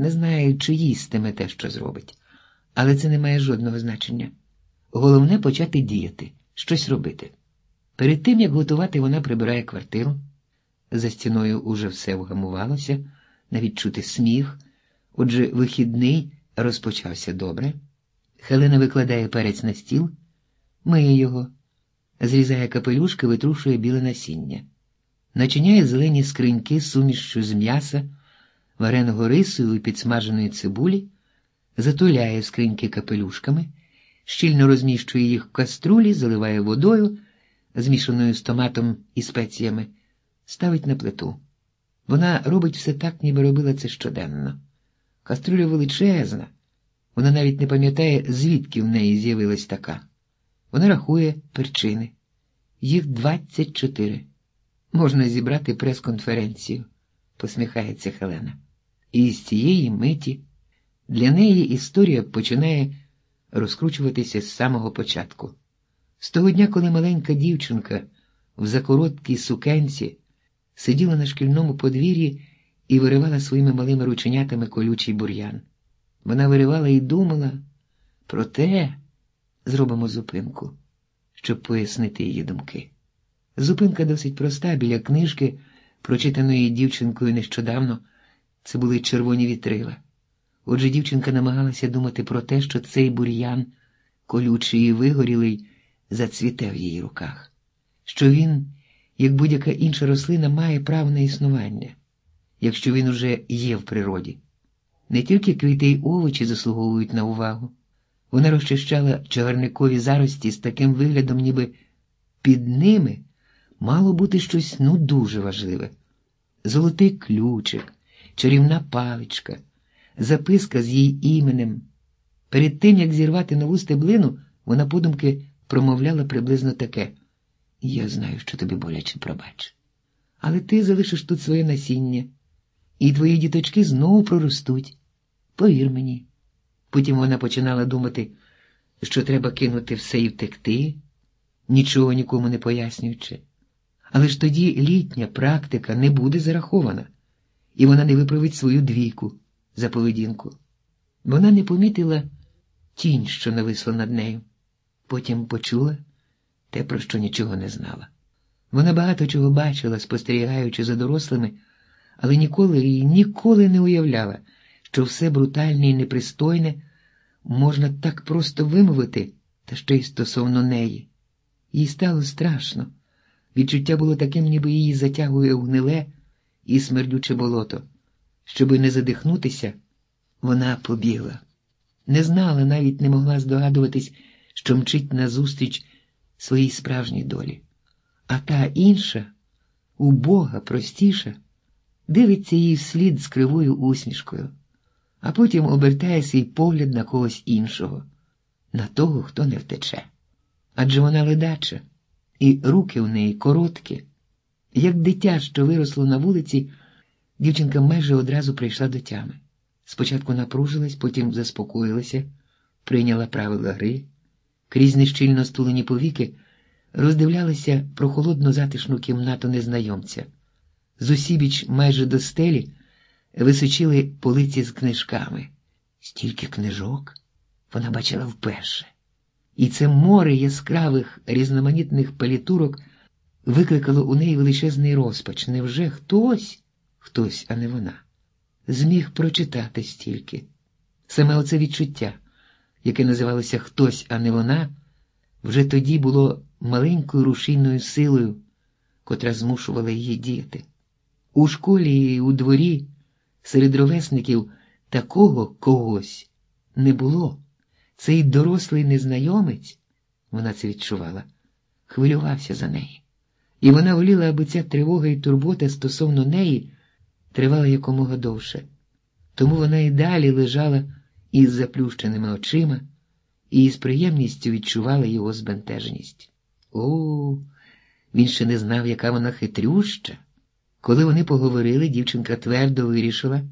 не знає, чи їстиме те, що зробить, але це не має жодного значення. Головне почати діяти, щось робити. Перед тим, як готувати, вона прибирає квартиру. За стіною уже все вгамувалося, навіть чути сміх. Отже, вихідний розпочався добре. Хелена викладає перець на стіл, миє його, зрізає капелюшки, витрушує біле насіння, начиняє зелені скриньки сумішчю з м'яса, вареного рису і підсмаженої цибулі, затуляє скриньки капелюшками, щільно розміщує їх в каструлі, заливає водою, змішаною з томатом і спеціями, ставить на плиту. Вона робить все так, ніби робила це щоденно. Каструля величезна, вона навіть не пам'ятає, звідки в неї з'явилась така. Вона рахує перчини. Їх двадцять чотири. Можна зібрати прес-конференцію, посміхається Хелена. І з цієї миті для неї історія починає розкручуватися з самого початку. З того дня, коли маленька дівчинка в закороткій сукенці сиділа на шкільному подвір'ї і виривала своїми малими рученятами колючий бур'ян. Вона виривала і думала про те, зробимо зупинку, щоб пояснити її думки. Зупинка досить проста біля книжки, прочитаної дівчинкою нещодавно, це були червоні вітрила. Отже, дівчинка намагалася думати про те, що цей бур'ян, колючий і вигорілий, зацвіте в її руках, що він, як будь-яка інша рослина, має право на існування, якщо він уже є в природі. Не тільки квіти й овочі заслуговують на увагу. Вона розчищала чагарникові зарості з таким виглядом, ніби під ними мало бути щось ну дуже важливе: золотий ключик, чарівна паличка, записка з її іменем. Перед тим, як зірвати нову стеблину, вона подумки промовляла приблизно таке: Я знаю, що тобі боляче пробач. Але ти залишиш тут своє насіння, і твої діточки знову проростуть. Повір мені. Потім вона починала думати, що треба кинути все і втекти, нічого нікому не пояснюючи. Але ж тоді літня практика не буде зарахована, і вона не виправить свою двійку за поведінку. Вона не помітила тінь, що нависла над нею, потім почула те, про що нічого не знала. Вона багато чого бачила, спостерігаючи за дорослими, але ніколи і ніколи не уявляла що все брутальне і непристойне можна так просто вимовити, та ще й стосовно неї. Їй стало страшно. Відчуття було таким, ніби її затягує у гниле і смердюче болото. Щоби не задихнутися, вона побігла. Не знала, навіть не могла здогадуватись, що мчить назустріч своїй справжній долі. А та інша, убога, простіша, дивиться їй вслід з кривою усмішкою а потім обертає свій погляд на когось іншого, на того, хто не втече. Адже вона ледача, і руки в неї короткі. Як дитя, що виросло на вулиці, дівчинка майже одразу прийшла до тями. Спочатку напружилась, потім заспокоїлася, прийняла правила гри, крізь нещільно стулені повіки, роздивлялася про холодну затишну кімнату незнайомця. З усібіч майже до стелі височили полиці з книжками. Стільки книжок вона бачила вперше. І це море яскравих різноманітних палітурок викликало у неї величезний розпач. Невже хтось, хтось, а не вона, зміг прочитати стільки? Саме оце відчуття, яке називалося Хтось, а не вона, вже тоді було маленькою рушійною силою, котра змушувала її діяти. У школі і у дворі. Серед ровесників такого когось не було. Цей дорослий незнайомець, вона це відчувала, хвилювався за неї, і вона воліла, аби ця тривога і турбота стосовно неї тривала якомога довше. Тому вона і далі лежала із заплющеними очима і з приємністю відчувала його збентеженість. О, він ще не знав, яка вона хитрюща. Коли вони поговорили, дівчинка твердо вирішила,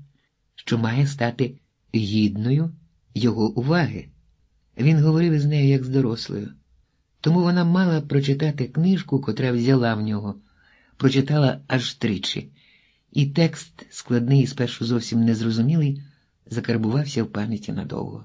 що має стати гідною його уваги. Він говорив із нею як з дорослою, тому вона мала прочитати книжку, котра взяла в нього, прочитала аж тричі, і текст, складний і спершу зовсім незрозумілий, закарбувався в пам'яті надовго.